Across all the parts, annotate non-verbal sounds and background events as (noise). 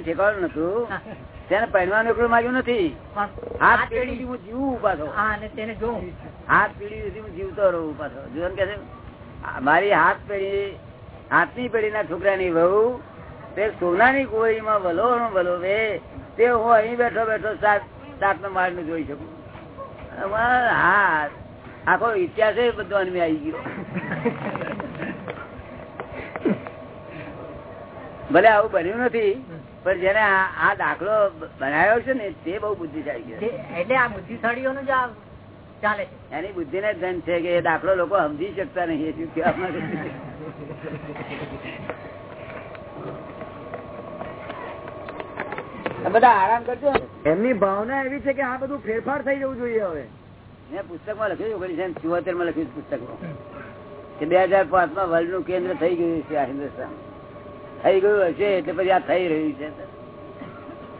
ઠેકાણું નતું. તેને એકલું માગ્યું નથી. હાથ પેઢી પેઢી- હું જીવું તેને જોઉં. હાથ પેઢી સુધી હું જીવતો રહું પાછો જીવન કે મારી હાથ પેઢી હાથની પેઢીના છોકરાની વહુ તે સોનાની કોળીમાં વલો વલો વે તે હું અહીં બેઠો બેઠો સાત સાત નો માળનું જોઈ શકું હા આખો ઇતિહાસ બધો અનમે આવી ગયો. (laughs) ભલે આવું બન્યું નથી પણ જેને આ દાખલો બનાવ્યો છે ને તે બહુ બુદ્ધિશાળી છે. એટલે આ બુદ્ધિશાળીઓનું જ ચાલે છે. એની બુદ્ધિ ને ધન છે કે એ દાખલો લોકો સમજી શકતા નહીં શું કહેવા માંગે બધા આરામ કરજો. એમની ભાવના એવી છે કે આ બધું ફેરફાર થઈ જવું જોઈએ હવે. મેં પુસ્તકમાં લખ્યું ઓગણીસો ચુવોતેરમાં લખ્યું પુસ્તક પુસ્તકમાં કે બે હજાર પાંચમાં વર્લ્ડનું કેન્દ્ર થઈ ગયું છે આ હિન્દુસ્તાન. થઈ ગયું હશે એટલે પછી આ થઈ રહ્યું છે.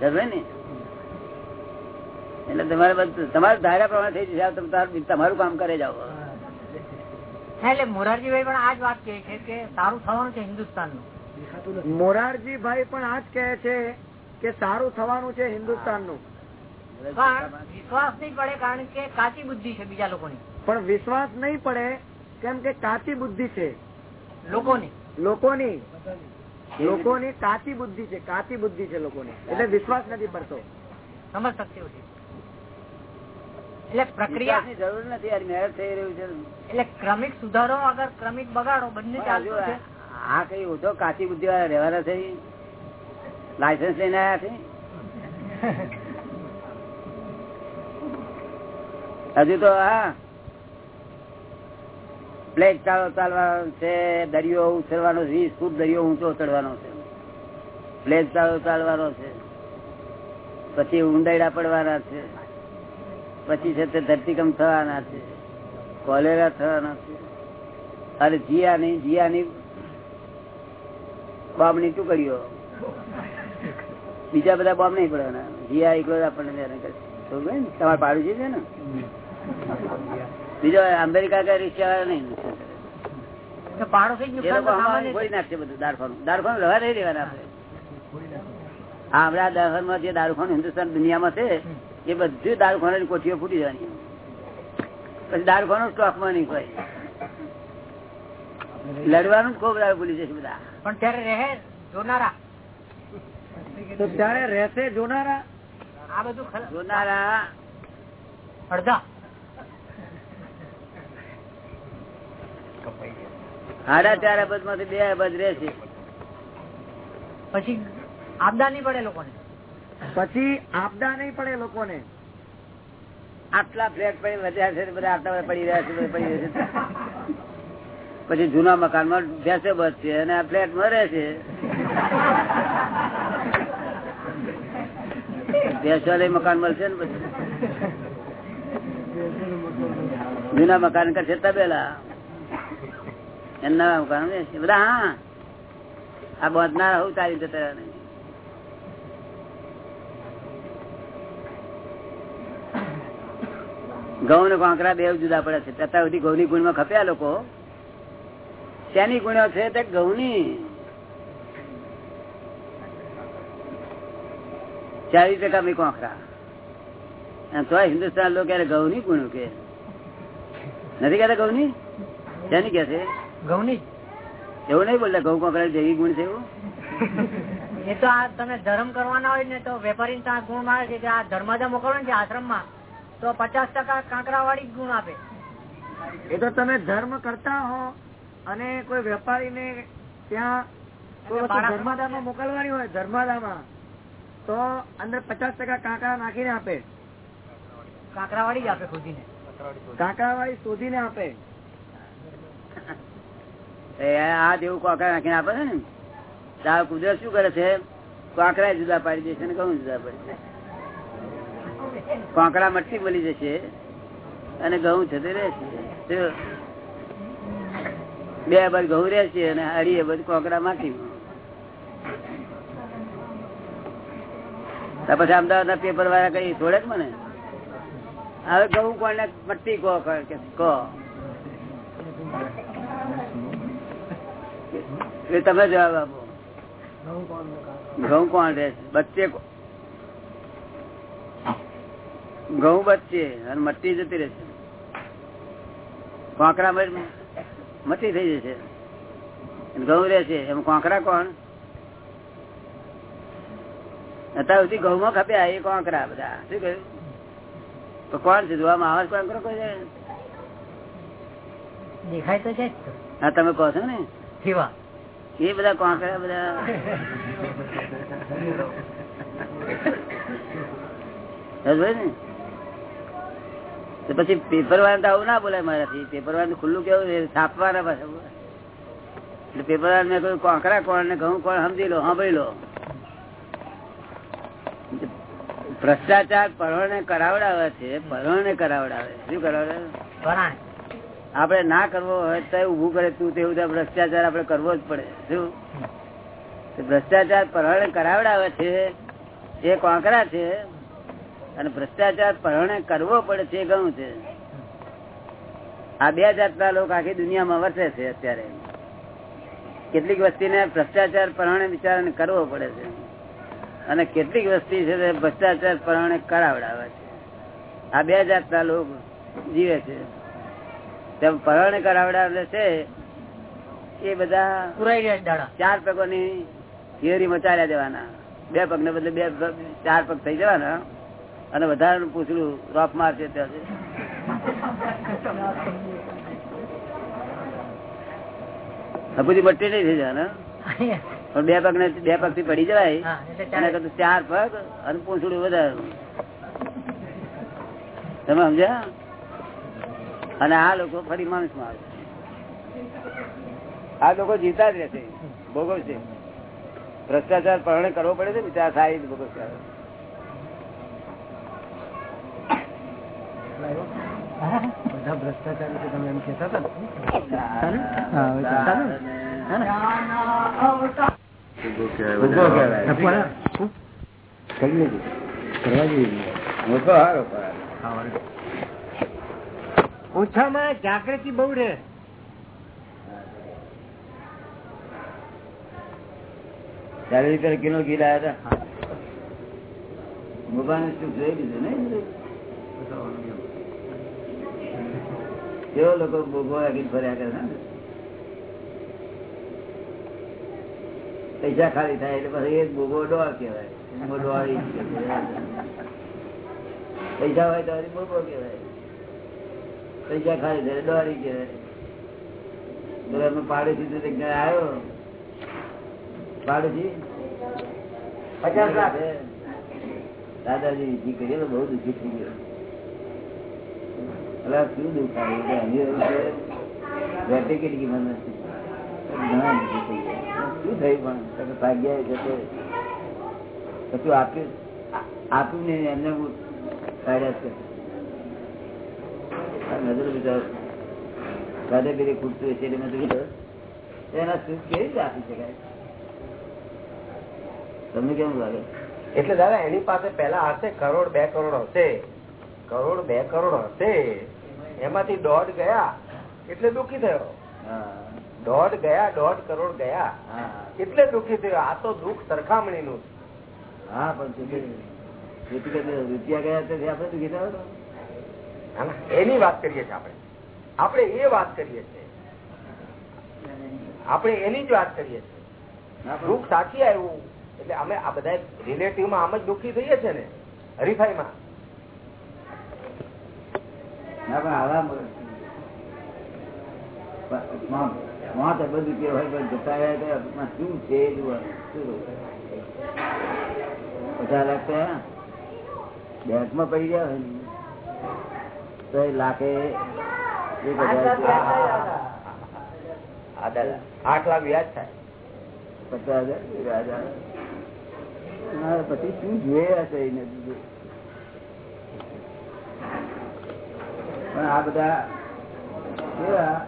સમજે ને? એટલે તમારે બધું તમારું ધાર્યા પ્રમાણે થઈ જશે. તમારું કામ કરે જાઓ. એટલે મોરારજીભાઈ પણ આ જ વાત કહે છે કે સારું થવાનું છે હિન્દુસ્તાનનું. મોરારજીભાઈ પણ આ જ કહે છે કે સારું થવાનું છે હિન્દુસ્તાનનું. પણ વિશ્વાસ નહીં પડે કારણ કે કાચી બુદ્ધિ છે બીજા લોકોની. પણ વિશ્વાસ નહીં પડે કેમ કે કાચી બુદ્ધિ છે. લોકોની. લોકોની. લોકોની કાચી બુદ્ધિ છે કાચી બુદ્ધિ છે લોકોની. એટલે વિશ્વાસ નથી પડતો. સમજ શક્તિ ઓછી એટલે પ્રક્રિયા વિકાસની જરૂર નથી મેરેજ થઈ રહ્યું છે. એટલે ક્રમિક સુધારો અગર ક્રમિક બગાડો બંને છે આ કઈ ઓછો કાચી બુદ્ધિ વાળા રહેવાના છે? લાયસન્સ લઈને આવ્યા છે? હજુ તો હા. પ્લેટ ચાલો ચાલવાનો છે, દરિયો ઉછળવાનો વીસ ફૂટ દરિયો ઊંચો ચડવાનો છે. પ્લેટ ચાલો ચાલવાનો છે. પછી ઊંડાયડા પડવાના છે. પછી છે તે ધરતીકંપ થવાના છે. કોલેરા થવાના છે. અરે જીયાની જીયાની બોમ્બની ટુકડીઓ બીજા બધા બોમ્બ નહીં પડવાના. જીયા એકલો આપણને? તમારે પાડું છે ને? બીજો અમેરિકા કે રશિયા નહીં. હિન્દુસ્તાન દુનિયામાં છે એ બધું દારૂખાનાની કોઠીઓ ફૂટી જવાની. પછી દારૂખાનું સ્ટોકમાં નહીં કોઈ લડવાનું ખૂબ દારૂ ભૂલી જશે બધા. પણ ત્યારે રહે જોનારા. તો ત્યારે રહેશે જોનારા? આ બધું જોનારા. અડધા. સાડા ચાર અબજમાંથી બે અબજ રહેશે. પછી આપદા નહીં પડે લોકોને? પછી આપદા નહીં પડે લોકોને. આટલા ફ્લેટ પડી વધ્યા છે બધા આટલા બધા પડી રહ્યા છે બધા પડી રહ્યા છે. પછી જૂના મકાનમાં બેસે બસ છે અને આ ફ્લેટમાં રહે છે. બેસવાલે મકાન મળશે ને પછી. જૂના મકાન કરશે તબેલા. એમના ને કાંકરા બે જુદા પડે છે. અત્યાર સુધી ઘઉં ની ગુણમાં ખપ્યા લોકો. શેની ગુણ્યો છે તે ઘઉં ની ચાલીસ ટકા બી કોંકરા. અને હિન્દુસ્તાન લોકો ઘઉં ની ગુણ્યું કે? નથી કહેતા ઘઉં ની શેની કે છે? ઘઉંની એવું નહીં બોલતા? ઘઉં કોંકરા જેવી ગુણ છે એવું? એ તો આ તમે ધર્મ કરવાના હોય ને તો વેપારી ત્યાં ગુણ મારે છે કે આ ધર્માદા મોકલો ને આશ્રમમાં તો પચાસ ટકા કાંકરા વાળી ગુણ આપે. એ તો તમે ધર્મ કરતા હો અને કોઈ વેપારીને ત્યાં કોઈ વસ્તુ ધર્માદામાં મોકલવાની હોય ધર્માદામાં તો અંદર પચાસ ટકા કાંકરા નાખીને આપે. કાંકરા વાળી જ આપે શોધીને કાંકરા વાળી શોધીને આપે. આ જેવું કોકરા નાખીને આપે છે ને? તો કુદરત શું કરે છે? કોકરા જુદા પાડી દેશે ને ઘઉં જુદા પાડી દેશે. કોંકરા મટકી મળી જશે અને ઘઉં છે રહેશે. બે બાર ઘઉં રહેશે અને અઢી બધું કોંકરા માટી. પછી અમદાવાદ ના પેપર વાળા કઈ થોડે જ મને? હવે ઘઉં કોને મટ્ટી કહો કે કહો એ તમે જવાબ આપો. ઘઉં કોણ રહે? છે બચ્ચે ઘઉં બચ્ચે અને મટી જતી રહેશે કોંકરા મટી થઈ જશે. ઘઉં રહે છે. એમ કોંકરા કોણ? અત્યાર સુધી ઘઉં માં ખપ્યા એ કોંકરા બધા. શું કહ્યું? તો કોણ છે? જોવામાં આવે કોંકરો કોઈ? દેખાય તો છે હા તમે કહો છો ને. જીવા એ બધા કોંકરા બધા? ને? પછી પેપર વાળા આવું ના બોલાય મારાથી. પેપર વાળા ખુલ્લું કેવું છે? છાપવાના પાછા એટલે પેપર વાળા મેં કહ્યું કોકરા કોણ? ને ઘઉં કોણ? સમજી લો સાંભળી લો. ભ્રષ્ટાચાર પરોણે કરાવડાવે છે પરોણે કરાવડાવે શું કરાવડાવે? આપણે ના કરવો હોય તો ઉભું કરે, તું તેવું ભ્રષ્ટાચાર આપડે કરવો જ પડે. શું? ભ્રષ્ટાચાર પરણે કરાવડાવે છે, એ કોંકરા છે, અને ભ્રષ્ટાચાર પરણે કરવો પડે છે ઘણું છે. આ બે જાતના લોકો આખી દુનિયામાં વસે છે અત્યારે. કેટલીક વસ્તીને ભ્રષ્ટાચાર પરણે બિચારાને કરવો પડે છે. અને કેટલીક વસ્તી છે ભ્રષ્ટાચાર પરણે કરાવડાવે છે. આ બે જાતના લોકો જીવે છે. તેમ પરણે કરાવડાવે છે એ બધા પુરાઈ ગયા ચાર પગોની થિયરીમાં ચાલ્યા જવાના બે પગ ને બદલે બે ચાર પગ થઈ જવાના. અને વધારે પૂછલું રોફ મારશે ત્યાં હબુજી બટ્ટી નહીં થઈ જવાના. પણ બે પગ ને બે પગથી પડી જવાય. અને કદું ચાર પગ અને પૂછડું વધારે. તમે સમજ્યા? અને આ લોકો ફરી માણસમાં આવે આ લોકો જીતા જ રહેશે ભોગવશે ભ્રષ્ટાચાર પરણે કરવો પડે છે બિચારા થાય જ ભોગવશે બધા ભ્રષ્ટાચાર વિશે તમે એમ કેતા હતા ભૂખો કહેવાય. ભૂખો હારો. ઓછામાં જાગૃતિ બહુ રહે. ચાલીસ રૂપિયા કિલો ઘી લાયા હતા. ભગવાન શું જોઈ લીધું ને કેવો લોકો ભોગવો રાખી ફર્યા કરે છે ને? પૈસા ખાલી થાય એટલે પછી એ જ ભોગવો ડોળ કહેવાય. એમાં ડોળી જ કહેવાય. પૈસા હોય તો હજી ભોગવો કહેવાય. પૈસા ખાલી છે દોરી કે પાડોશી તો ક્યાં આવ્યો. પાડોશી? પચાસ લાખ. દાદાજી વિધિ કરી બહુ દુઃખી થઈ ગયો. અલા શું દુઃખ આવ્યું કે છે, કેટલી કિંમત નથી. ઘણા દુઃખી થઈ ગયા. શું થયું પણ? તમે ભાગ્યા છે તે. કશું આપ્યું? આપ્યું ને એમને હું કાઢ્યા છે. નજર બિચારો કાઢે પેલી ખૂટતું હશે એટલે મેં તો એના સુખ કેવી રીતે આપી શકાય? તમને કેમ લાગે? એટલે દાદા એની પાસે પેલા હશે કરોડ બે કરોડ હશે. કરોડ બે કરોડ હશે. એમાંથી દોઢ ગયા એટલે દુઃખી થયો. દોઢ ગયા દોઢ કરોડ ગયા. હા એટલે દુઃખી થયો. આ તો દુઃખ સરખામણી નું હા પણ રૂપિયા ગયા તેથી આપણે દુઃખી થયો એની વાત કરીએ છીએ આપણે. આપણે એ વાત કરીએ છીએ. આપણે એની જ વાત કરીએ છીએ. દુઃખ સાચી આવ્યું. એટલે અમે આ બધા રિલેટિવમાં આમ જ દુઃખી થઈએ છીએ ને હરીફાઈમાં. બધું કે હોય પણ જતા શું છે બધા પચાસ લાખ બેંકમાં પડી ગયા તો એ લાખે એક હજાર આઠ લાખ. વ્યાજ થાય. પચાસ હજાર પછી શું જોઈએ હશે એને પણ આ બધા કેવા?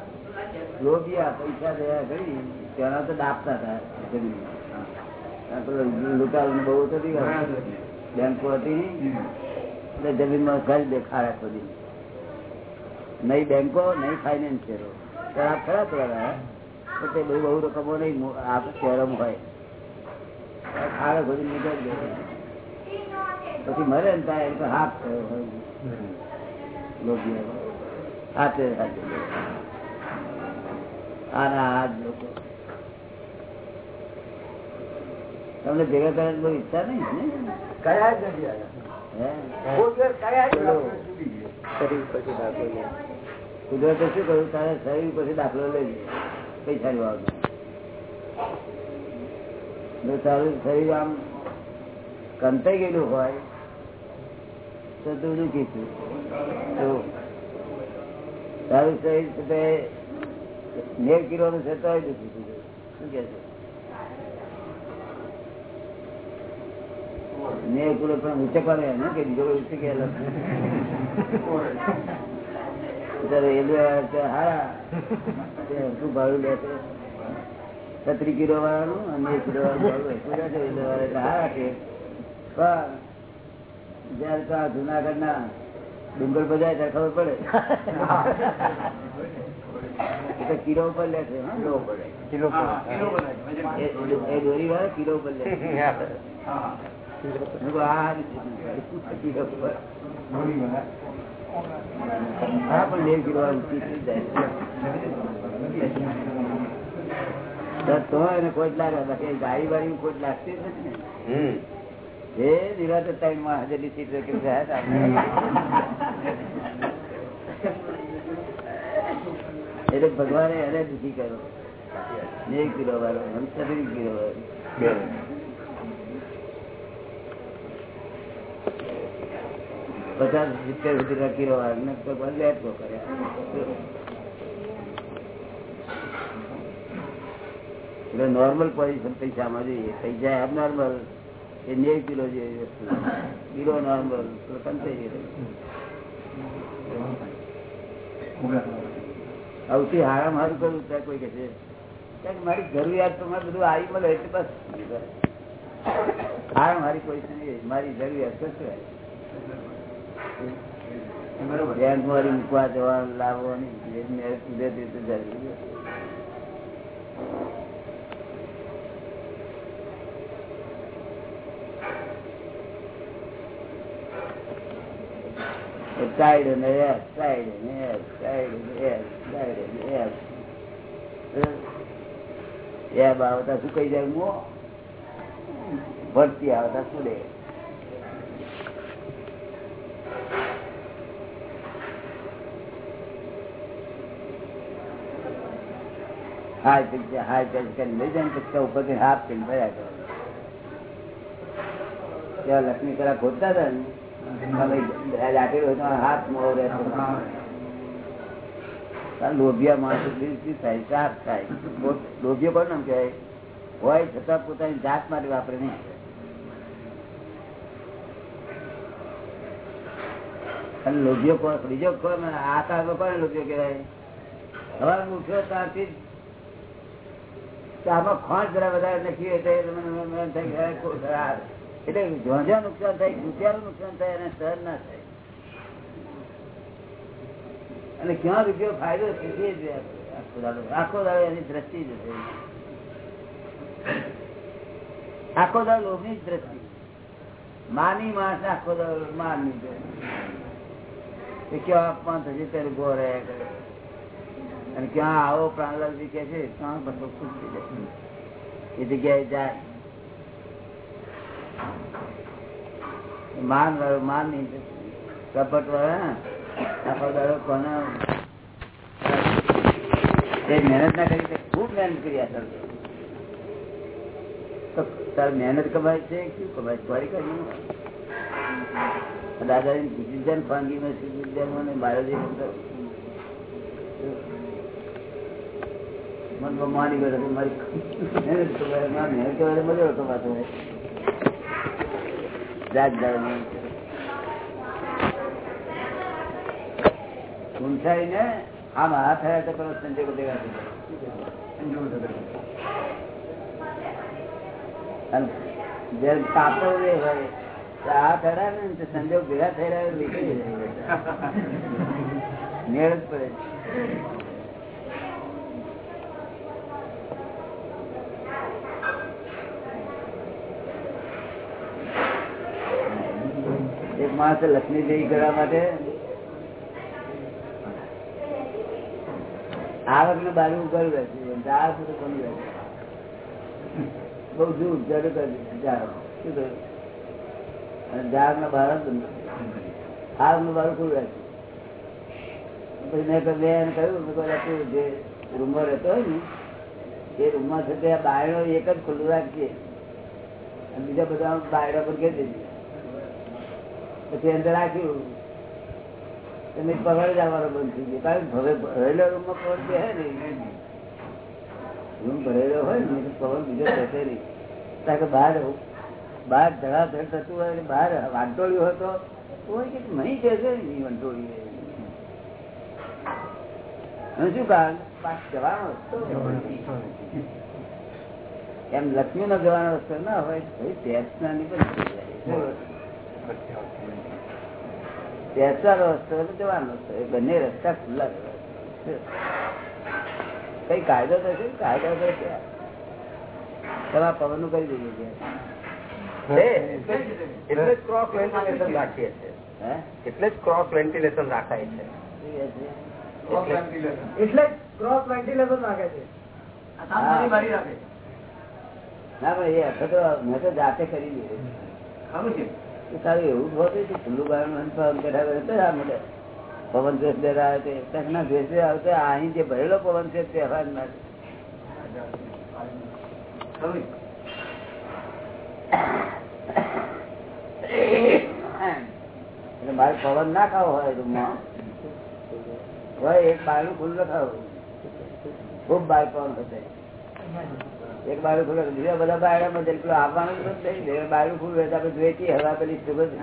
લોભિયા પૈસા દયા કરી તેના તો દાપતા હતા જમીન. પેલો બહુ હતી બેંકો હતી. જમીન એટલે જમીનમાં ઘર દેખાડે બધી નહીં બેંકો નહીં ફાઇનાન્સિયરો ખરાબ ખરા થોડા તો તે બહુ બહુ રકમો નહીં આ શહેરોમાં હોય ખાડો ખોદી નીકળી પછી મરે ને ત્યાં તો હાથ થયો લોભીઓ. હાથે હાથે આના હાથ લોકો. તમને ભેગા કરવાની બહુ ઈચ્છા નહીં ને કયા જ નથી આવ્યા. હે? કોઈ કયા જ. કુદરતે શું કહ્યું તારે શરીર પછી દાખલો લઈ પૈસા લેવા જો તારું શરીર આમ કંતાઈ ગયેલું હોય, તો તું દુઃખી છું. તો તારું શરીર તે નેવ કિલો નું છે તો દુઃખી છું. શું કે છે? નેવ કિલો પણ ઉચકવાનું એમ ને કે બીજો કોઈ છત્રી કિલો વાળાનું અને કિલો વાળાનું હારા છે. પણ જયારે તો આ જુનાગઢ ના ડુંગર બજાય ત્યારે ખબર પડે. કિલો ઉપર લે છે હા? કિલો પર. એ- એ દોરી વાળા કિલો ઉપર લે છે. એ નિરાતે ટાઈમ એટલે ભગવાને એને દુઃખી કર્યો. નેવ કિલો વાળો અને શરીર કિલો વાળો બે. પચાસ સિત્તેર સુધી લખી રહ્યો લેટકો કર્યા. એટલે નોર્મલ પોઝિશન પૈસામાં જોઈએ. પૈસા એબનોર્મલ એ નેવ કિલો જે વસ્તુ. કિલો નોર્મલ તો સૌથી હારામ હારું કરવું ત્યાં કોઈ કે છે મારી જરૂરિયાત પ્રમાણે બધું આવી મળે એટલે બસ. હારામ હારી કોઈ મારી જરૂરિયાત કશું બેંક વાળી મૂકવા જવા લાવવાની આવતા શું કહી જાય. ભરતી આવતા શું દે ત્યાં લક્ષ્મી કરા ખોદતા હતા ને રાખેલું હાથ મોહ રહેતો લોભિયા માણસ બિલકુલ થાય, સાફ થાય. લોભિયો કોણ નામ હોય છતાં પોતાની જાત માટે વાપરે નહીં. અને લોભિયો કોણ? બીજો કોણ? આ કાળમાં કોને લોભિયો કહેવાય? સવાર ઉઠ્યો ત્યારથી આમાં ખોંડ જરા વધારે ખરાબ. એટલે જ્યાં નુકસાન થાય રૂપિયાનું નુકસાન થાય અને સહન ના થાય. અને ક્યાં રૂપિયો ફાયદો તે આખો દાડો એની દ્રષ્ટિ જ હશે. આખો દાડો લોભની જ દ્રષ્ટિ. માની માણસ આખો દાડો માનની દ્રષ્ટિ કે ક્યાં અપમાન થશે ત્યારે ઊભો રહ્યા કરે. અને ક્યાં આવો પ્રાણલાલજી કે છે ત્યાં બધો ખુશ થઈ જાય. એ જગ્યાએ જાય. માન વાળો, માન નહીં કપટ વાળા આખો દાડો કોને તે મહેનત ના કરી, તે ખૂબ મહેનત કરી આ સર તો તાર મહેનત કમાય છે શું કમાય છે? ફરી કરી દાદાજી પૂછી ફાંગી માં પૂછી જાય મને મારો જે મન માની ગયો મારી મજો કમાતો હોય. જાત જાત ઊંચાઈ ને આમ હાથ થયા તો પેલો સંજોગો ભેગા થઈ જાય હોય આ ખરા ને સંજોગ ભેગા જ પડે. એક માણસ લક્ષ્મી દેવી કરવા માટે આ ને બાજુ ઉગાડું રહેશે દાળ સુધી કોની રહેશે બઉ જૂર જરૂર કરજો શું કર્યું અને ઝાડ ના બહાર જ બારું ખુલ્લું રાખ્યું મેં મેં એને કહ્યું જે રૂમમાં રહેતો હોય ને, એ રૂમમાં છે તે બાયણો એક જ ખુલ્લું અને બીજા બધા બાયડા પર ઘેર દેજે પછી અંદર રાખ્યું. તમે પગાર જ બંધ થઈ ગયો. કારણ કે ભરેલો રૂમમાં પવન બે ને. રૂમ ભરેલો હોય ને પવન બીજો થશે નહીં. કારણ કે બહાર બહાર ધડાધડ થતું હોય એટલે બહાર વાંટોળ્યું હતો તો કે નહીં જશે નહીં વંટોળી શું કારણ પાક જવાનો એમ લક્ષ્મી નો જવાનો રસ્તો ના હોય, ભાઈ પેસના ની પણ થઈ રસ્તો જવાનો રસ્તો. એ બંને રસ્તા ખુલ્લા કઈ કાયદો છે? કાયદો તો છે. તમારા પવનનું કરી છે છે. એટલે જ ક્રોસ વેન્ટિલેશન રાખીએ છીએ. એટલે જ ક્રોસ વેન્ટિલેશન રાખાય છે? એટલે ક્રોસ વેન્ટિલેશન રાખે છે. ના ભાઈ એ મેં તો જાતે કરી દીધું તારું એવું જ છે ખુલ્લું બારણું પવન આ મોઢે પવન ભેસ બેઠા આવે ત્યાં આવતે અહીં જે ભરેલો પવન છે તે હવા જ ના એટલે મારે પવન ના ખાવો હોય રૂમમાં હોય એક બારણું ખુલ્લું ખાવું. ખૂબ બાર પવન હશે. એક બાજુ ખુલ્લો બીજા બધા બાયડામાં જેટલું આવવાનું નથી બે બાજુ ખુલ્લું હોય આપણે જોઈતી હવા પેલી સુગંધ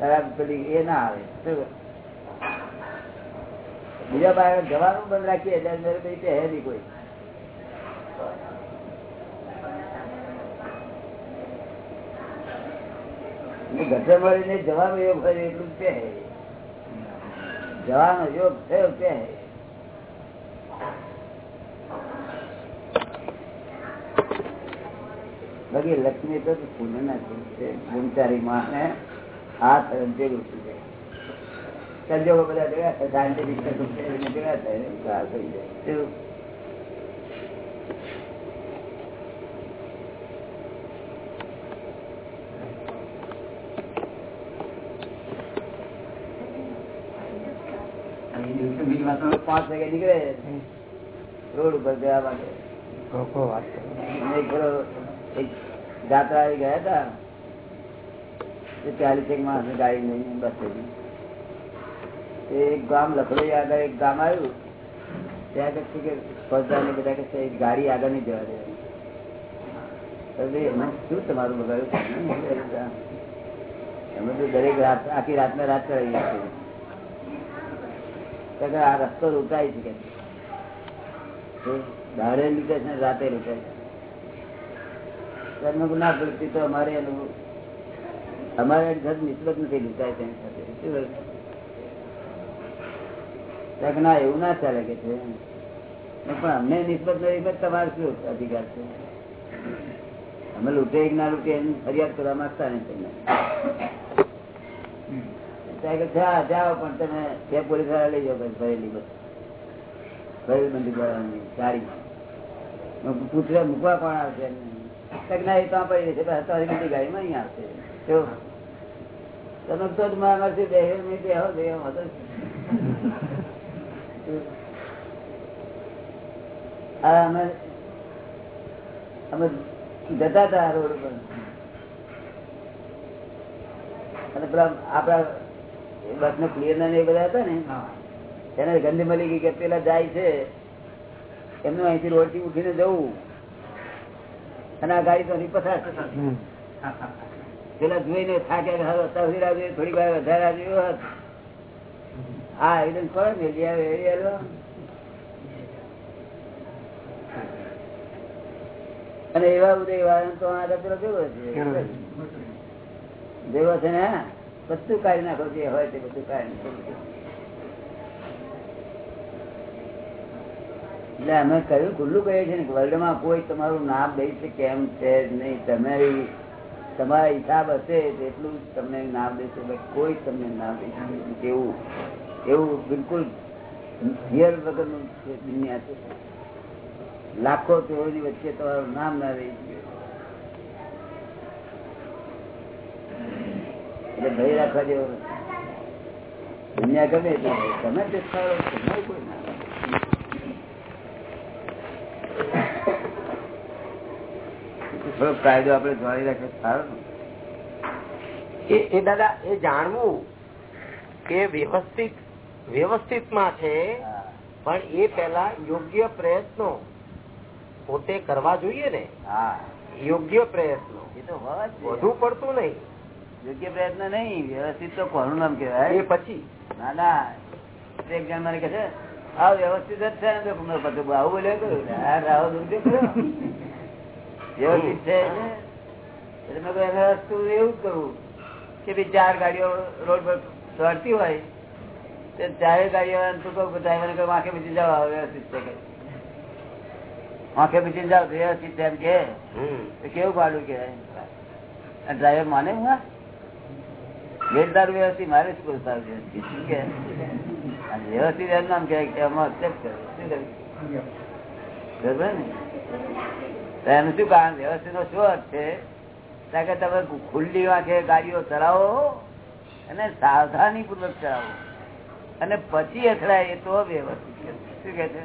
ખરાબ પેલી એ ના આવે? બીજા બાયડા જવાનું બંધ રાખીએ. એટલે અંદર કઈ પહેરી કોઈ. મળીને જવાનો યોગ હોય એટલું હે? જવાનો યોગ થયો હે? બાકી લક્ષ્મી તો પૂર્ણ નથી ગુણચારી માં ને હાથ અંતે થઈ જાય. સંજોગો બધા ભેગા થાય સાયન્ટિફિક ભેગા થાય કાર થઈ જાય શું? પાંચ વાગે નીકળે રોડ ઉપર જવા માટે. એક જાત્રા ગયા હતા. ચાલીસ એક માણસ ગાડી નહીં બસ એક ગામ લખડો આગળ એક ગામ આવ્યું. ત્યાં કહે કે સ્પર્ધા બધા કે છે, ગાડી આગળ નહીં જવા દે. શું તમારું બગાડ્યું? અમે તો દરેક રાત આખી રાતને રાત કરાવીએ છીએ આ રસ્તો રોકાય છે દાડે રાતે રોકાય ના એવું ના ચાલે કે છે. પણ અમને નિસ્બત નથી તમારે શું અધિકાર છે? અમે લૂંટે ના લૂંટે એની ફરિયાદ કરવા માંગતા નથી તમને જા પણ તમે બે પોલીસવાળા લઈ જાઓ ભરેલી બસ. ભરેલી બંધી કરવાની ગાડી પૂછડે મૂકવા કોણ આવશે? જો જ અમે અમે જતા હતા રોડ પર અને પેલા આપડા બસ નો ક્લિયર ના એ બધા હતા ને એને ગંદી મળી ગઈ કે પેલા જાય છે એમનું અહીંથી રોડથી ઉઠીને જવું. અને આ ગાડી તો અહીં પસાર પેલા જોઈને થાક્યા થોડીક વાર વધારે રાહ હા એવિડન્સ ને આવે અને એવા ઉદય વાળા તો આ પેલો કેવો છે? જેવો છે ને હા, બધું કાઢી નાખો, જે હોય તે બધું કાઢી એટલે અમે કહ્યું, ખુલ્લું કહીએ છીએ ને વર્લ્ડમાં કોઈ તમારું નામ દઈ છે કેમ છે નહીં. તમારી તમારા હિસાબ હશે એટલું જ તમને નામ દેશે કોઈ તમને નામ દેશે. એવું એવું બિલકુલ હિયર વગરનું દુનિયા છે લાખો તેઓની વચ્ચે તમારું નામ ના રહી ગયું. એટલે ભય રાખવા જેવો દુનિયા ગમે તે તમે તે સ્થળો તમારે કોઈ ના રાખે. થોડો કાયદો આપણે જોડી રાખીએ સારો એ દાદા એ જાણવું કે વ્યવસ્થિત વ્યવસ્થિતમાં છે પણ એ પેલા યોગ્ય પ્રયત્નો પોતે કરવા જોઈએ ને. હા. યોગ્ય પ્રયત્નો. વધુ પડતું નહીં. યોગ્ય પ્રયત્ન નહીં વ્યવસ્થિત તો કોનું નામ એ પછી. ના ના. એક જણ મને કહે છે આ વ્યવસ્થિત જ છે. ને પછી આવું કર્યો વ્યવસ્થિત છે એટલે? મેં કહ્યું વસ્તુ એવું જ કરવું કે ભાઈ ચાર ગાડીઓ રોડ પર દોડતી હોય તો ચારે ગાડીઓ તું કહું ડ્રાઈવરને કહું આંખે બીજી જાઓ વ્યવસ્થિત છે. કે આંખે બીજી જાઓ વ્યવસ્થિત છે. એમ કે કેવું ભાડું કહેવાય? ડ્રાઈવર માને હું તારું વ્યવસ્થિત મારે શું કરું વ્યવસ્થિત શું કે? વ્યવસ્થિત એમ નામ કે એનું શું કારણ વ્યવસ્થિત નો? શું અર્થ છે. કે તમે ખુલ્લી વાંખે ગાડીઓ ચલાવો અને સાવધાની પૂર્વક ચલાવો. અને પછી અથડાય એ તો વ્યવસ્થિત શું કે છે?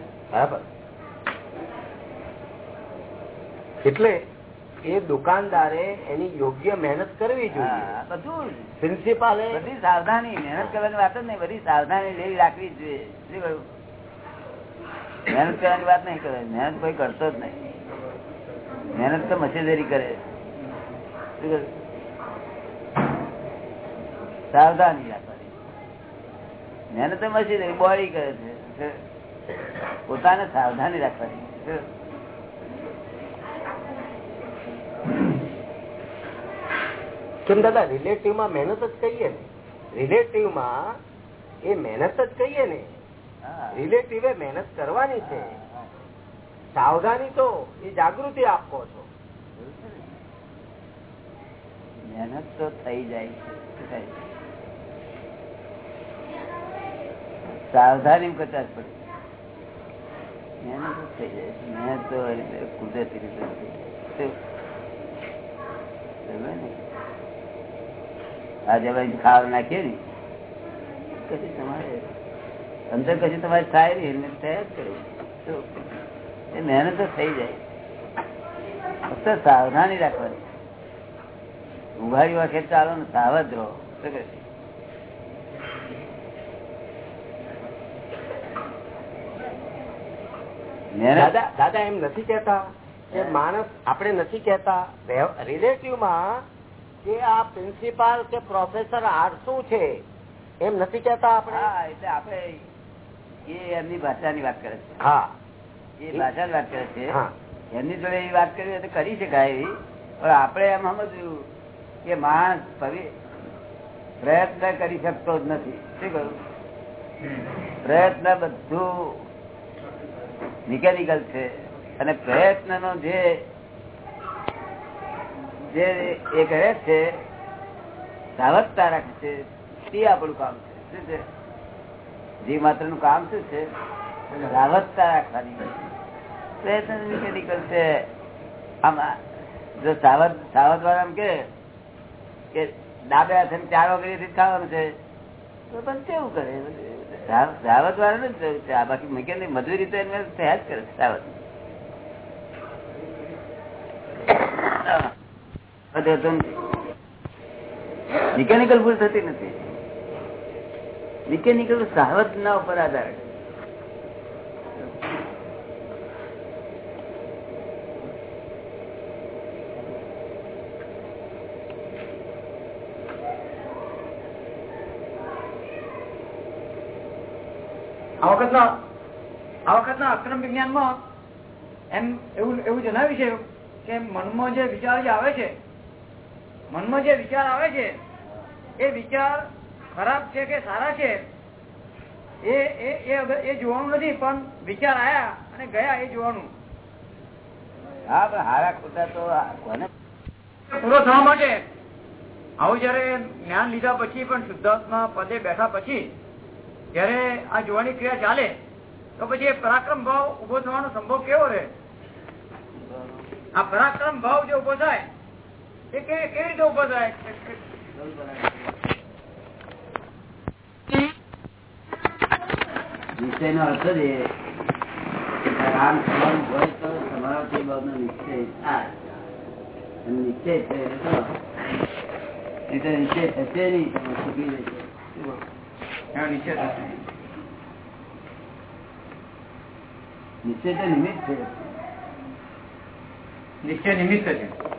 એટલે એ દુકાનદારે એની યોગ્ય મહેનત કરવી જોઈએ. બધું પ્રિન્સિપાલે બધી સાવધાની મહેનત કરવાની વાત જ નહીં બધી સાવધાની લેવી રાખવી જોઈએ. શું કહ્યું? મહેનત કરવાની વાત નહીં કરે મહેનત કોઈ કરતો જ નહીં. મહેનત તો મશીનરી કરે. સાવધાની રાખવાની. મહેનત તો મશીનરી બોડી કરે છે. પોતાને સાવધાની રાખવાની શું? કેમ દાદા રિલેટિવમાં મહેનત જ કહીએ ને. રિલેટિવમાં એ મહેનત જ કહીએ ને. રિલેટિવે મહેનત કરવાની છે. સાવધાની તો એ જાગૃતિ આપો છો. મહેનત તો થઈ જાય સાવધાની કચાશ પડે. મહેનત થઈ જાય મહેનત તો કુદરતી રીતે થઈ જાય. શું? સમજ્યા ને? આજે ખાવા નાખીએ ને. અંદર કશું તમારે થાય નહીં એને થયા જ કરે એ મહેનત થઈ જાય. ફક્ત સાવધાની રાખવાની. ઉઘાડી વાંખે ચાલો ને સાવધ રહો. દાદા એમ નથી કેતા કે માણસ આપણે નથી કેતા રિલેટિવમાં કે આ પ્રિન્સિપાલ કે પ્રોફેસર આરસુ છે? એમ નથી કેતા આપણે? એટલે આપણે એ એમની ભાષાની વાત કરે છે. હા. એ ભાષાની વાત કરે છે. એમની જોડે એ વાત કરી તો કરી શકાય એવી. પણ આપણે એમ સમજ્યું કે માણસ પ્રયત્ન કરી શકતો જ નથી. શું કહ્યું પ્રયત્ન બધું મિકેનિકલ છે. અને પ્રયત્ન નો જે જે એ કરે છે સાવધતા રાખે છે, તે આપણું કામ છે. શું છે? જીવ માત્રનું કામ શું છે? સાવધતા રાખવાની. પ્રયત્ન રીતે નીકળશે આમ જો સાવધ સાવધ વાળા કે ડાબે હાથે ચાર વગેરે ખાવાનું છે. તો પણ કેવું કરે? સાવત વાળા ને આ બાકી મિકેનિક મજૂરી તો એને થયા જ કરે છે સાવધ મિકેનિકલ ભૂલ થતી નથી. મિકેનિકલ સાવધ ના ઉપર આધાર આ વખતના આ વખતના અક્રમ વિજ્ઞાનમાં એમ એવું એવું જણાવ્યું છે કે મનમાં જે વિચાર જે આવે છે મનમાં જે વિચાર આવે છે એ વિચાર ખરાબ છે કે સારા છે? એ એ એ જોવાનું નથી પણ વિચાર આયા અને ગયા એ જોવાનું. હા પણ હારા ખોટા તો પૂરો થવા માટે આવું જયારે જ્ઞાન લીધા પછી પણ શુદ્ધાત્મા પદે બેઠા પછી જયારે આ જોવાની ક્રિયા ચાલે તો પછી એ પરાક્રમ ભાવ ઊભો થવાનો સંભવ કેવો રહે? આ પરાક્રમ ભાવ જે ઊભો થાય એ કેવી રીતે ઊભો થાય? નિશ્ચય નો અર્થ જ એ. કે આમ હોય તો તમારો તે બાબતનો નિશ્ચય થાય. નિશ્ચય છે એટલે તો નહીં તો નિશ્ચય થશે નહીં તમે ચૂકી જશે શું કહો? એનો નિશ્ચય થશે. નિશ્ચય તો નિમિત્ત છે. નિશ્ચય નિમિત્ત છે શું કહો?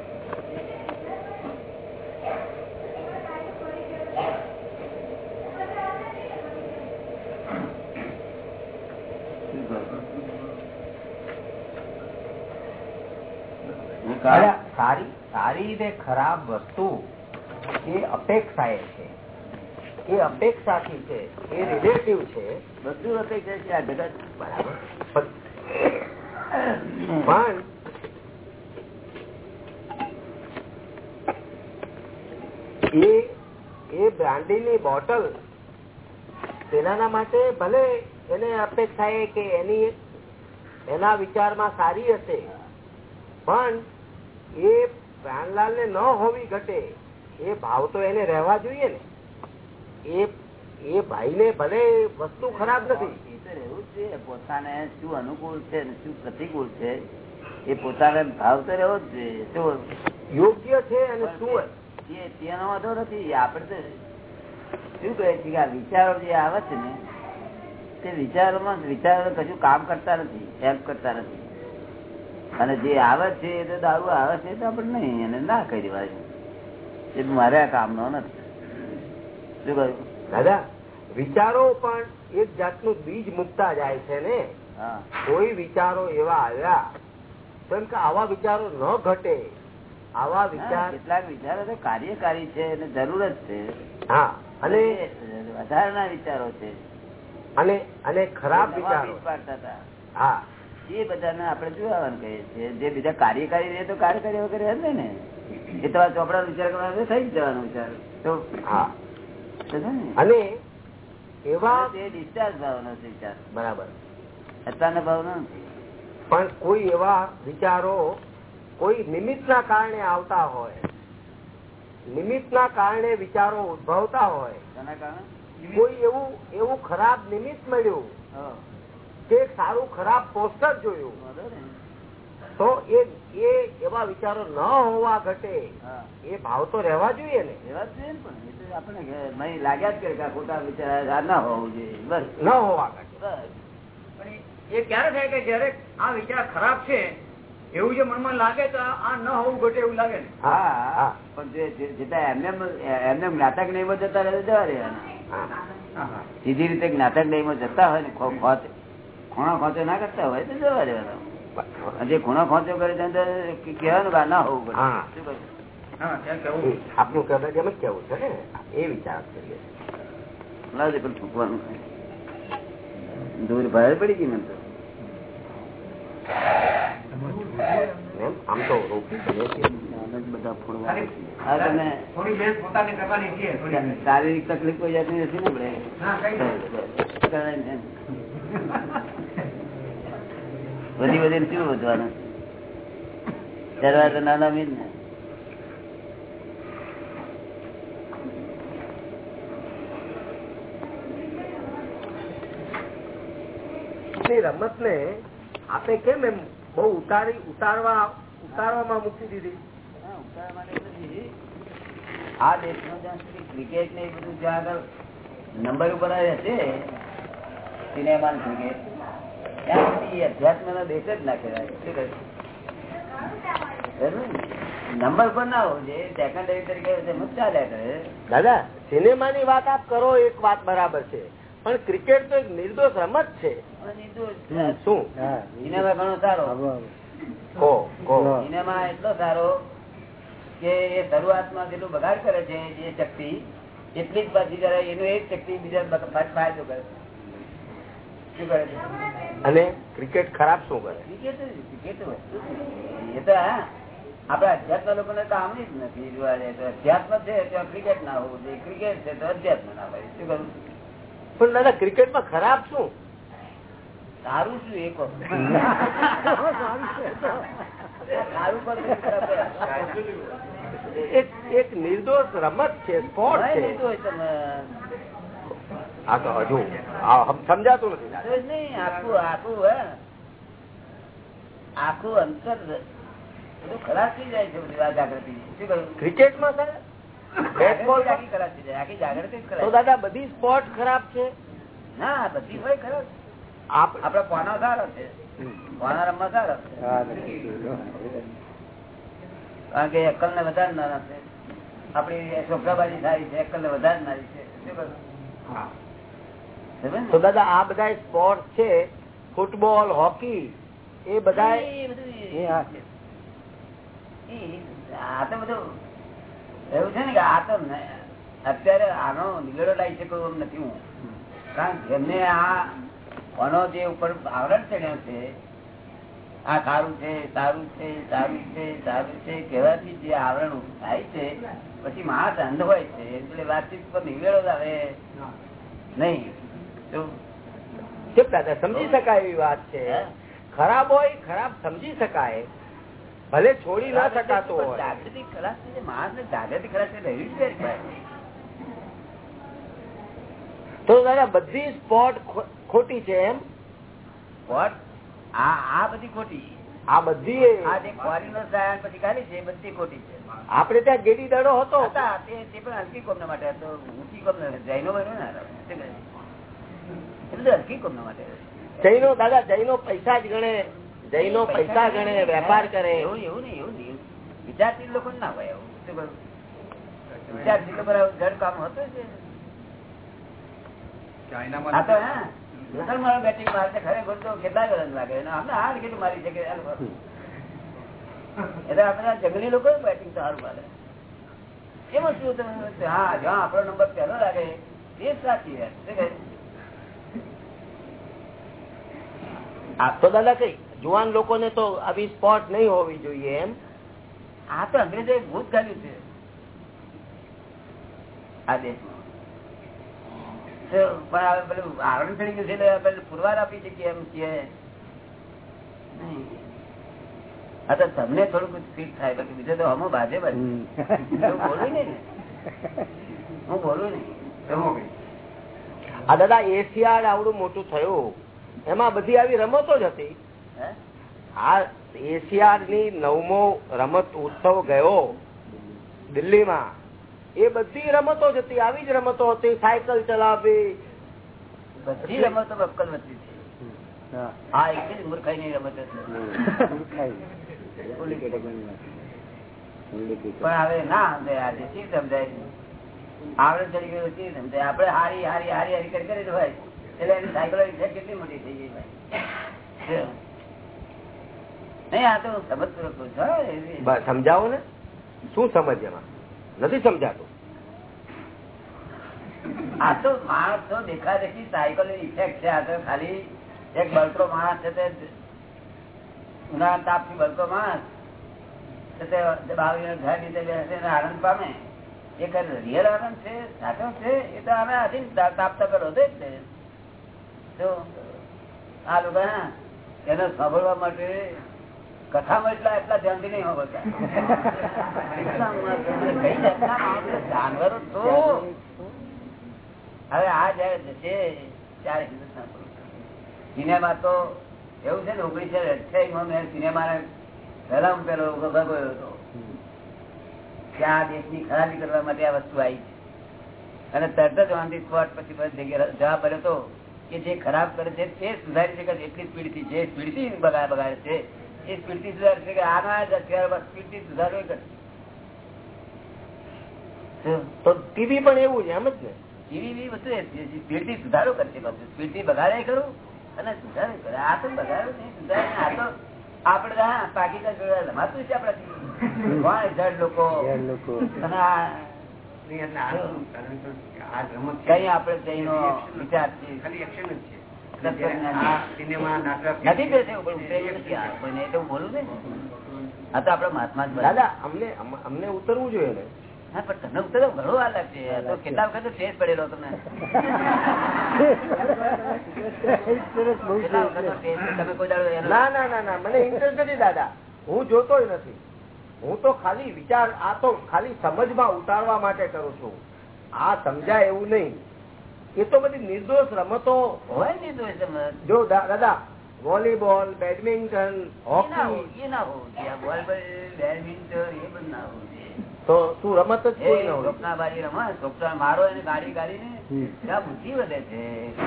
હું અરે, કાળ- સારી સારી રીતે ખરાબ વસ્તુ એ અપેક્ષા એ છે. એ અપેક્ષાથી છે. એ રિલેટિવ છે. બધું અપેક્ષા છે. આ જગત બરાબર. પણ એ એ બ્રાન્ડીની બોટલ તેના માટે ભલે એને અપેક્ષા એ કે એની, એના વિચારમાં સારી હશે, પણ એ પ્રાણલાલ ને ન હોવી ઘટે એ ભાવ તો એને રહેવા જોઈએ ને. એ એ ભાઈ ને ભલે વસ્તુ ખરાબ નથી. એ તો રહેવું જ જોઈએ પોતાને શું અનુકૂળ છે શું પ્રતિકૂળ છે એ પોતાને ભાવ તો રહેવો જ જોઈએ યોગ્ય છે અને શું તેનો વાંધો નથી આપણે તો શું કહે છે કે આ વિચારો જે આવે છે ને તે વિચારોમાં વિચારો કશું કામ કરતા નથી હેલ્પ કરતા નથી. અને જે આવે છે એ તો દારૂ આવે છે તો આપણે નહીં એને ના કરી દેવાય એ મારે કામનો નથી. શું કહ્યું? દાદા વિચારો પણ એક જાતનું બીજ મુકતા જાય છે ને. કોઈ વિચારો એવા આવ્યા કેમ કે આવા વિચારો ન ઘટે. આવા વિચાર કેટલાક વિચારો તો કાર્યકારી છે અને જરૂર જ છે. હા અને વધારાના વિચારો છે. અને અને ખરાબ વિચારો. હા. એ બધાને આપણે જોવાનું કહીએ છીએ. જે બીજા કાર્યકારી રહે તો કાર્યકારી વગેરે હશે ને. એ તમારા ચોપડા વિચાર કરવાનો થઈ જ જવાનો વિચાર. તો હા. તો? અને એવા તે ડિસ્ચાર્જ ભાવનો છે વિચાર. બરાબર. અત્યારના ભાવનો પણ કોઈ એવા વિચારો કોઈ નિમિત્તના કારણે આવતા હોય. નિમિત્તના કારણે વિચારો ઉદ્ભવતા હોય. તેના કારણે? કોઈ એવું એવું ખરાબ નિમિત્ત મળ્યું કે સારું ખરાબ પોસ્ટર જોયું. તો એ એ એવા વિચારો ન હોવા ઘટે. એ ભાવ તો રહેવા જોઈએ ને. રહેવા જોઈએ ને પણ એ આપણે લાગ્યા જ કે ખોટા વિચાર ના હોવું જોઈએ. બસ. ન હોવા ઘટે. પણ એ ક્યારે થાય કે જયારે આ વિચાર ખરાબ છે એવું જે મનમાં લાગે તો આ ન હોવું ઘટે એવું લાગે ને? હા હા. પણ જે જે- જેટલા એમને એમને જ્ઞાતક નહીં જતા રહે જવા રહ્યા સીધી રીતે જ્ઞાતક નહીં જતા હોય ને ખો- ખોચ ખૂણો ખોંચો ના કરતા હોય તો જવા રહેવાના જે ખૂણા ખોંચો કરે કહેવાનું કે ના હોવું પડે આપનું કદાચ એમ જ કેવું છે ને એ વિચાર કરીએ થૂકવાનું દૂર ભારે પડી ગઈ મને તો આમ તો. શારીરિક તકલીફ કોઈ જાતની નથી ને આપણે હા, કઈ નથી. કરાય ને. વધી વધીને શું વધવાનું? ત્યારે નાના મીન ને. રમત ને આપણે કેમ એમ બહુ ઉતારી ઉતારવા ઉતારવામાં મૂકી દીધી. આ દેશમાં જ્યાં સુધી ક્રિકેટ ને એ બધું જ્યાં આગળ નંબર ઉપર છે સિનેમા ક્રિકેટ ત્યાં સુધી અધ્યાત્મ નો દેશ જ ના કહેવાય? નંબર પર ના હોવું જોઈએ. સેકન્ડરી તરીકે ચાલ્યા કરે. દાદા સિનેમાની વાત આપ કરો એક વાત બરાબર છે. પણ ક્રિકેટ તો એક નિર્દોષ રમત છે. શું? સિનેમા ઘણો સારો. કહો કહો સિનેમા એટલો સારો કે એ શરૂઆતમાં જેટલું બગાડ કરે છે જે શક્તિ એટલી જ પાછી કરે એનું એક શક્તિ બીજા ફાયદો કરે. શું કરે છે? અને ક્રિકેટ ખરાબ શું કરે? Cricket cricket. એ તો આપડે અધ્યાત્મ લોકોને કામ જ નથી જોવા જાય તો અધ્યાત્મ છે તો ક્રિકેટ ના હોવું જોઈએ. ક્રિકેટ છે તો અધ્યાત્મ ના હોય. શું કરું? પણ દાદા ક્રિકેટમાં ખરાબ શું? સારું શું એક (laughs) સારું ખરાબ કરે. એક એક નિર્દોષ રમત છે સ્પોર્ટ છે. તમે આ તો હજુ સમજાતું નથી આખું આખું આખું અંતર બધું ખરાબ થઈ જાય છે બધી જાગૃતિ શું કહ્યું? ક્રિકેટમાં સર બેસબોલ જાગૃતિ આખી ખરાબ થઈ જાય આખી જાગૃતિ જ તો ખરાબ દાદા બધી સ્પોર્ટ ખરાબ છે? ના બધી હોય ખરાબ. આપ આપડે કોના સારો છે. કોના રમવા સારો છે. કારણ કે એકલ ને વધારે નાના છે આપડી છોકરાબાજી સારી છે એકલ ને વધારે નારી છે. શું કહ્યું? તો દાદા આ બધા સ્પોર્ટ છે ફૂટબોલ હોકી એ બધા આ તો એવું છે ને કે આ તો અત્યારે આનો નિવેડો લાવી શકું એમ નથી હું. કારણ જેમને આ આનો જે ઉપર આવરણ ચડ્યો છે આ સારું છે સારું છે સારું છે સારું છે કહેવાથી જે આવરણ થાય છે પછી માણસ અંધ હોય છે એટલે વાતચીત પર નિવેડો જ આવે. નહીં. તો દાદા સમજી શકાય એવી વાત છે. ખરાબ હોય ખરાબ સમજી શકાય. ભલે છોડી ના શકાતો હોય. માણસ ને ખરાબ રહેવી જ તો દાદા બધી સ્પોટ ખોટી છે એમ? સ્પોટ? આ આ બધી ખોટી. આ બધી આ જે ફોરીનો સાયણ પછી કાઢી છે એ બધી ખોટી છે. આપણે ત્યાં ગેડી દડો હતો. હતા તે તે પણ હલકી કોમના માટે હતો. ઊંચી કોમ જૈનો બન્યો ને જૈનો દાદા જૈનો પૈસા જ ગણે જૈનો પૈસા ગણે વેપાર કરે. એવું એવું નહીં એવું નહીં વિદ્યાર્થી લોકો ના હોય એવું. શું? વિચારશીલ લોકો જડ કામ હતું છે આ તો હા. મુસલમાનો બેટિંગ મારે છે ખરેખર તો કેટલા ગરજ લાગે. અમને હાલ કેટલું મારી છે કે એટલે આપણે જંગલી લોકો બેટિંગ તો સારું મારે. એમાં શું હા જ્યાં આપણો નંબર પહેલો લાગે એ જ સાચી વાત શું કહે? આ તો દાદા કઈ જુવાન લોકોને તો આવી સ્પોટ નહીં હોવી જોઈએ એમ. આ તો અંગ્રેજો ભૂત ગાલ્યું છે. આ દેશમાં પણ આવરણ થઈ ગયું છે એટલે પુરવાર આપી શકીએ એમ છીએ નહીં. તો તમને થોડુંક ફીટ થાય બાકી બીજું તો હમો બાજે બાજુ. બોલું ને. હું બોલું ને આ દાદા એસીઆર આવડું મોટું થયું. એમાં બધી આવી રમતો જ હતી. હે? આ એશિયાડની નવમો રમત ઉત્સવ ગયો દિલ્હીમાં. એ બધી રમતો જ હતી આવી જ રમતો હતી સાયકલ ચલાવી. બધી રમતો અક્કલ નથી હા. એક જ મૂર્ખાઈ. ની રમત હતી. પણ હવે ના સમજાય આજે શી સમજાય? આવડે ચડી સમજાય? આપડે હારી હારી હારી હારી કરી કરી એટલે એની સાયકલ કેટલી મોટી થઈ ગઈ ભાઈ? નહીં આ તો સમજપૂર્વક પૂછો, હા, એવી. બસ સમજાવો ને. શું સમજ એમાં? નથી સમજાતું. આ તો માણસ તો દેખા દેખી સાયકલ ઇફેક્ટ છે આ તો ખાલી એક બળતો માણસ છે તે ઉનાળા તાપથી બળતો માણસ છે તે ઘર નીચે બેસે આનંદ પામે. એ રિયલ આનંદ છે સાચો છે એ તો અમે આધીન તાપતા કરો છો જ એને સાંભળવા માટે કથામાં એટલા એટલા ધ્યાનથી નહીં હોતા કઈ જાતના માણસો જાનવરો તો હવે આ જયારે જશે, ત્યારે સિનેમા તો એવું છે ને, ઓગણીસો અઠ્યાવીસમાં મેં સિનેમા પહેલા વગર ગયો હતો. ત્યાં દેશની ખરાબી કરવા માટે આ વસ્તુ આવી છે. અને તરત જ વાંધી સ્પોટ પછી બધી જગ્યાએ જવાબ પડ્યો હતો કે જે ખરાબ કરે છે તે સુધારી શકે એટલી સ્પીડથી જે સ્પીડથી બગાડ બગાડે છે એ સ્પીડથી સુધારી શકે. આના જ અત્યારે સ્પીડથી સુધારો એ કરશે તો ટીવી પણ એવું છે એમ જ ને? જીવી બધું સ્પીડથી સુધારો કરશે બધું. સ્પીડથી બગાડે ખરું અને સુધારે કરે. આ તો બગાડો નહીં સુધારે આ તો આપડે હા પાકિસ્તાન જોડે રમાતું છે આપડાથી (laughs) કોણ જડ લોકો? અને કઈ આપડે વિચાર અમને અમને ઉતરવું જોઈએ ને. હા પણ તમને ઉતરો ઘણો વાર લાગશે. તો કેટલા વખત ટેસ્ટ પડેલો તમને? (laughs) તમે કોઈ દાડો ના ના ના ના મને ઇન્ટરેસ્ટ નથી દાદા. હું જોતો નથી. હું તો ખાલી વિચાર આ તો ખાલી સમજમાં ઉતારવા માટે કરું છું. આ સમજાય એવું નહીં. એ તો બધી નિર્દોષ રમતો હોય નિર્દોષ રમત. જો દાદા વોલીબોલ બેડમિન્ટન હોકી. બેડમિન્ટન તો શું રમત જ કોઈ ન હોય. રમત, મારો એને ગાડી ગાડીને બુદ્ધિ વધે છે.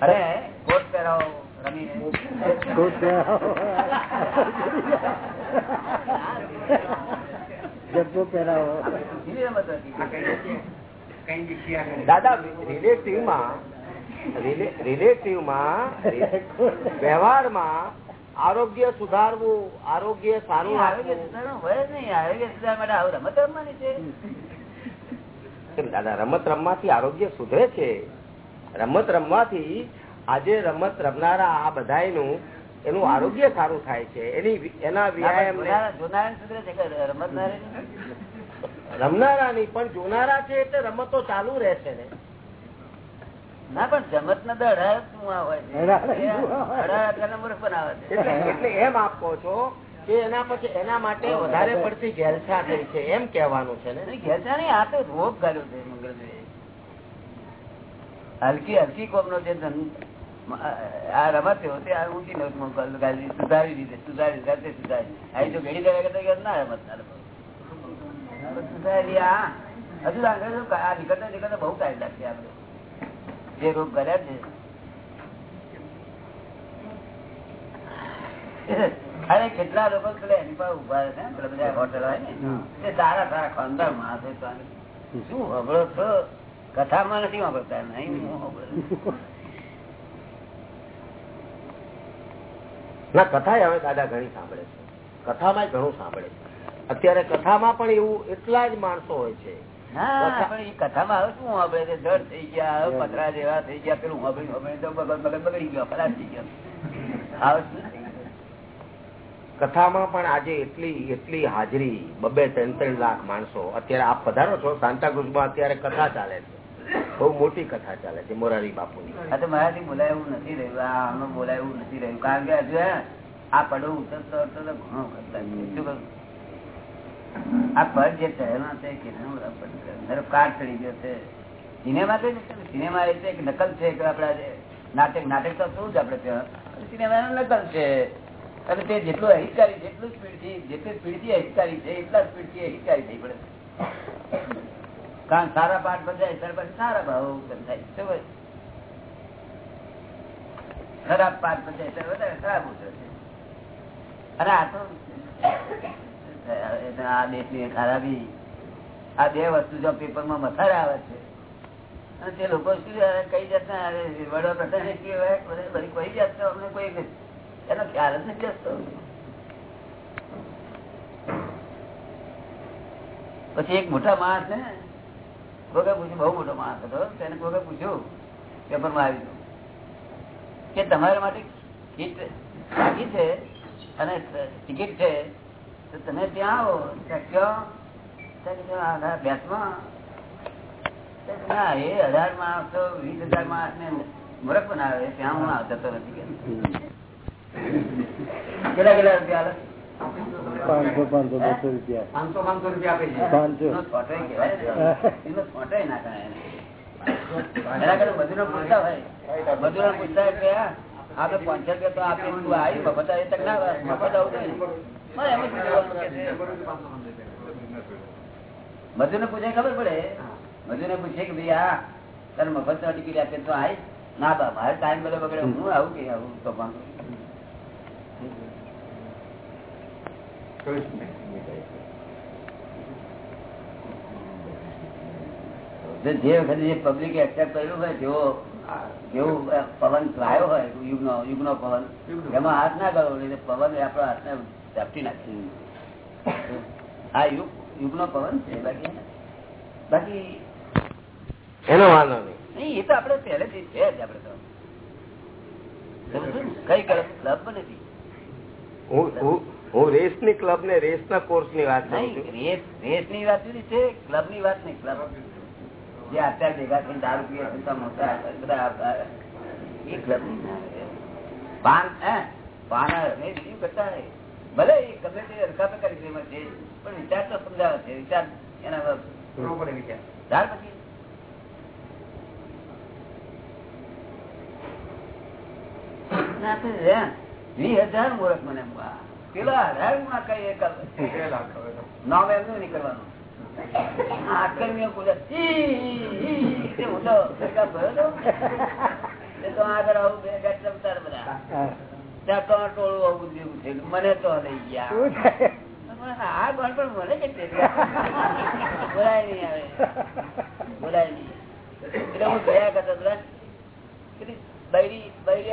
અરે. કોટ પહેરાવો. રમીને બુદ્ધિની દાદા રિલેટિવમાં રિલેટિવમાં વ્યવહારમાં આરોગ્ય સુધારવું આરોગ્ય સારું આરોગ્ય સુધારવું હોય નહીં. આરોગ્ય સુધારવા માટે રમત રમવાની છે. દાદા રમત રમવાથી આરોગ્ય સુધરે છે. રમત રમવાથી આજે રમત રમનારા આ બધાયનું એનું આરોગ્ય સારું થાય છે. એની એના વ્યાયામ રમનારા? રમનારાની પણ જોનારા છે એટલે રમતો ચાલુ રહેશે ને. ના પણ જમત ના દળ એટલે એમ આપો છો કે એના પછી એના માટે વધારે પડતી ઘેલછા થઈ છે એમ કેવાનું છે ને. ઘેલછા નહીં, આ તો રોગ ગાળ્યો છે મંગળભાઈ. હલકી હલકી કોમ નો જે આ રમત એવો તે આ ઊંચી નોટમાં સુધારી દીધે સુધારી જાતે સુધારી. આવી તો ઘડી ગયા કરતા ના રમત ના રમત. સુધારી આ. હજુ આગળ આ નીકળતા નીકળતા બહુ ટાઈમ લાગશે આપણે. જે રોગ કર્યા છે. અરે કેટલા લોકો પેલા એની પાસે ઊભા છે પેલા બધા હોટલ હોય ને. તે સારા સારા ખાનદાર માણસ શું હબળો છો? કથામાં નથી વાપરતા નહીં હું હંભળું. ના કથા હવે દાદા ઘણી સાંભળે છે. કથામાં ઘણું સાંભળે છે. અત્યારે કથામાં પણ એવું એટલા જ માણસો હોય છે. કથામાં શું વાપરે છે? જડ થઈ ગયા પથરા જેવા થઈ ગયા પેલું તો મગજ બગડી ગયો ખરાબ થઈ ગયું? કથામાં પણ આજે એટલી એટલી હાજરી બબે ત્રણ ત્રણ લાખ માણસો. અત્યારે આપ પધારો છો સાંતાક્રુઝમાં અત્યારે કથા ચાલે છે. બહુ મોટી કથા ચાલે છે, મોરારી બાપુની. આ તો મારાથી બોલાય નથી રહ્યું આમાં બોલાય નથી રહ્યું. કારણ કે હજુ આ પડો ઉતરતો ઉતરતો ઘણો કરતા આ પદ જે થયેલો છે કાળ ચડી ગયો છે. સિનેમા તો સિનેમા એટલે એક નકલ છે કે આપડા નાટક નાટક તો શું જ આપડે સિનેમા નકલ છે. અને તે જેટલું અહિતકારી જેટલું સ્પીડથી જેટલી સ્પીડથી અહિતકારી છે, એટલા સ્પીડથી અહિતકારી થઈ પડે કારણ સારા પાઠ બંધાય, ત્યાર સારા ભાવ બંધાય. શું? ખરાબ પાઠ બંધાય, ત્યારે વધારે ખરાબ ઉતરે છે. અરે આ તો આ દેશની ખરાબી, આ બે વસ્તુ જો પેપરમાં મથાર આવે છે. અને તે લોકો શું કઈ જાતના વડો પ્રસંગ કેવાય કોઈ જાતનો અમને કોઈ એનો ખ્યાલ જ નથી બેસતો પછી એક મોટા માણસ ને કોકે પૂછ્યું બહુ મોટો માણસ હતો તેને કોકે પૂછ્યું પેપરમાં ગયું કે તમારા માટે કીટ બાકી છે અને ટિકિટ છે તો તમે ત્યાં આવો ત્યાં ક્યાં? ત્યાં કીધું, "આ આ બેસમાં." ના એ હજાર માણસ તો વીસ હજાર માણસ ને મૂર્ખ બનાવે ત્યાં હું આવતો નથી કેટલા કેટલા રૂપિયા? પાંચસો પાંચસો બસો રૂપિયા. પાંચસો પાંચસો રૂપિયા આપે છે. પાંચસો. ને. ના મજૂરો પૂછતા હોય. બધું પૂછતા હોય કે આ, પાંચસો રૂપિયા તો આપી તું આવી મફત એ તક ના મફત આવું છે. મજૂરને પૂછે ખબર પડે? મજૂરને પૂછે કે ભાઈ આ તારે મફત ટિકિટ આપે તો આવી ના બા મારે ટાઈમ બધો બગડે. હું આવું કે આવું તો પણ. જે વખતે જે પબ્લિક એક્સેપ્ટ કર્યું હોય જેવો જેવું પવન લાયો હોય યુગનો યુગનો પવન એમાં હાથ ના કરો એટલે પવન એ આપણા હાથને ઝાપટી નાખે. આ યુગ યુગનો પવન છે બાકી બાકી એનો વાંધો નહીં. નહીં એ તો આપડે પહેલેથી છે જ આપડે તો. ને? કઈ ક્લબ નથી હું રેસની ક્લબ ને રેસ ના કોર્સની વાત નહીં રેસ રેસની વાત છે ક્લબની વાત નહીં ક્લબ જે અત્યારે ભેગા થઈને દારૂ પીએ બધા મોટા બધા એ ક્લબની પાન હે પાન ને બીજું કરતા ભલે એ ગમે તે હરકત કરી છે પણ વિચાર તો સમજાવે છે વિચાર એના બરોબર એ વિચાર. ત્યાર પછી? ના તો હે, વીસ હજાર મૂર્ખ મને. પેલા કઈ એક નામ એમનું તે આગળ આવું બધા. ત્યાં તો ટોળું આવું જેવું છે મને તો લઈ ગયા આ ગણ પણ મને કે બોલાય નહીં આવે. બોલાય નહીં. એટલે હું ગયા કરતા બૈરી બૈરી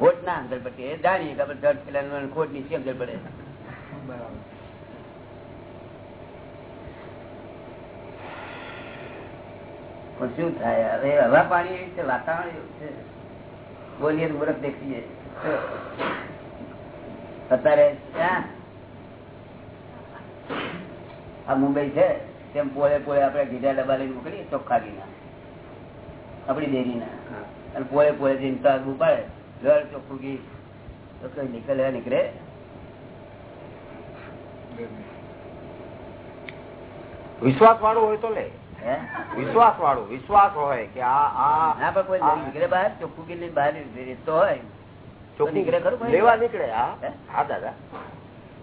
ખોટ ના અંદર પડતી એ જાણીએ કે આપણે જડ પેલા ખોટની અંદર પડે. પણ શું થાય? હવે હવા પાણી એવી છે વાતાવરણ એવું છે. બોલીએ તો બરફ અત્યારે આ મુંબઈ છે. તેમ પોળે પોળે આપણે ઘીડા ડબ્બા લઈને મોકલીએ ચોખ્ખા ઘીના. આપણી ડેરીના. અને પોળે પોળે જઈને તાર ઉપાડે. ઘર ચોખ્ખું ઘી. તો કઈ નીકળે નીકળે? વિશ્વાસ વાળું હોય તો લે. વિશ્વાસ વાળું વિશ્વાસ હોય કે આ આ ના પણ કોઈ નીકળે બહાર. ચોખ્ખું કે બહાર રેતો હોય. ચોખ્ખું નીકળે ખરું લેવા નીકળે હા. દાદા.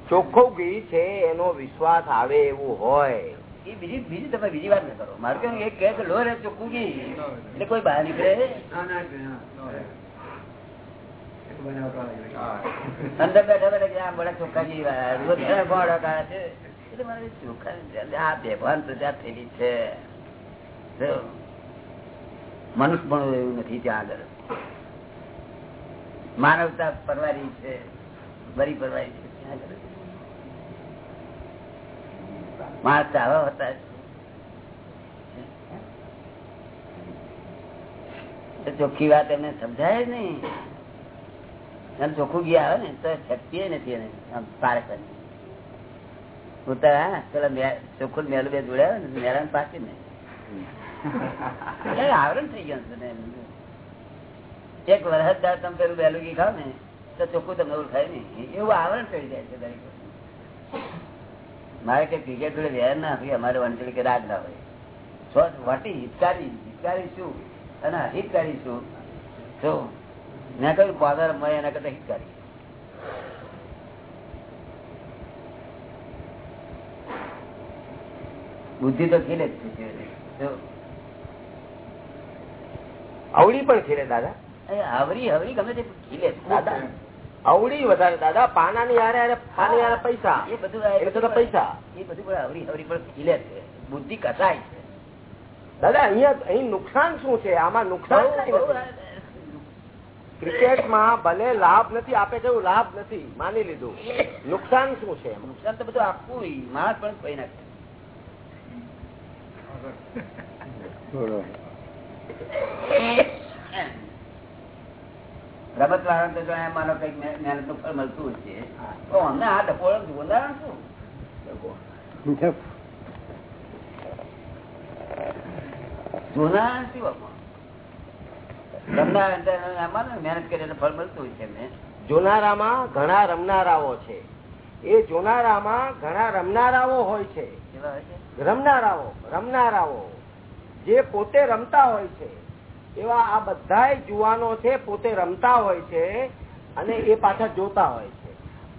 ચોખ્ખું ઘી છે એનો વિશ્વાસ આવે એવું હોય. એ બીજી બીજી તમે બીજી વાત ન કરો. મારું કેવું એક કે લો રે ચોખ્ખું ઘી. એટલે કોઈ બહાર નીકળે? અંદર બેઠા બેઠા કે આ બડા ચોખ્ખા ઘી વાળા, રોજ ઘણા ગોળા કાઢે છે. એટલે મારે ચોખ્ખા આ બેભાન પ્રજા થયેલી છે. મનુષ્ય પણ એવું નથી ત્યાં આગળ. માનવતા પરવારી છે. બરી પરવારી છે. ત્યાં આગળ. માણસ આવા હતા ચોખ્ખી વાત એમને સમજાય નહીં. એમ ચોખ્ખું ગયા આવે ને, તો શક્તિ નથી એને. આમ પાર કરી. ઉતર, હા, પેલા ચોખ્ખું મેલું બે જોડ્યા ને મેરાન પાછી ને આવરણ થઈ ગયું એક વરસ દાર તમે પેલું વહેલું ઘી ખાવ ને, તો ચોખ્ખું તમને ઓળખાય નહીં. એવું આવરણ થઈ જાય છે દરેક મારે કઈ ક્રિકેટ જોડે વ્યાર ના હોય, અમારે વંચલી કે રાગ ના હોય. વટી હિતકારી હિતકારી શું? અને હિતકારી શું? જો મેં કહ્યું પાદર મળે એના કરતા હિતકારી. બુદ્ધિ તો ખીલે અવળી પણ ખીલે દાદા. હવરી હવરી ગમે તે ખીલે. દાદા અવળી વધારે દાદા. પાનાની હારે હારે પાની હારે પૈસા. એ બધું પૈસા. એ બધું પણ હવરી હવરી પણ ખીલે છે. બુદ્ધિ કસાય છે. દાદા અહીંયા અહીં નુકસાન શું છે? આમાં નુકસાન. ક્રિકેટમાં ભલે લાભ નથી આપે છે લાભ નથી, માની લીધું. નુકસાન શું છે નુકસાન તો બધું આપવું. માણસ પણ કઈ નાખે. રમત વાળા તો જો એમ કંઈક મળતું હશે તો અમને આ શું આમાં? રમનારા તો એમ માનો ને મહેનત કરીને ફળ મળતું છે જોનારામાં ઘણા રમનારાઓ છે. એ જોનારામાં ઘણા રમનારાઓ હોય છે. કેવા હોય છે? રમનારાઓ રમનારાઓ. જે પોતે રમતા હોય છે. એવા આ બધા જુવાનો છે પોતે રમતા હોય છે અને એ પાછા જોતા હોય છે.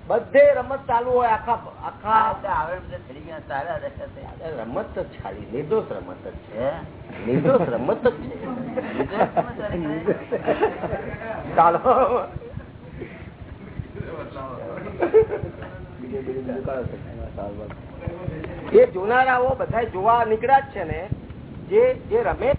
બધે રમત ચાલુ હોય આખા આખા રમત જ ચાલી નિર્દોષ રમત જ છે. નિર્દોષ રમત જ છે? ચાલો. એ જોનારાઓ બધા જોવા નીકળ્યા જ છે ને જે જે રમે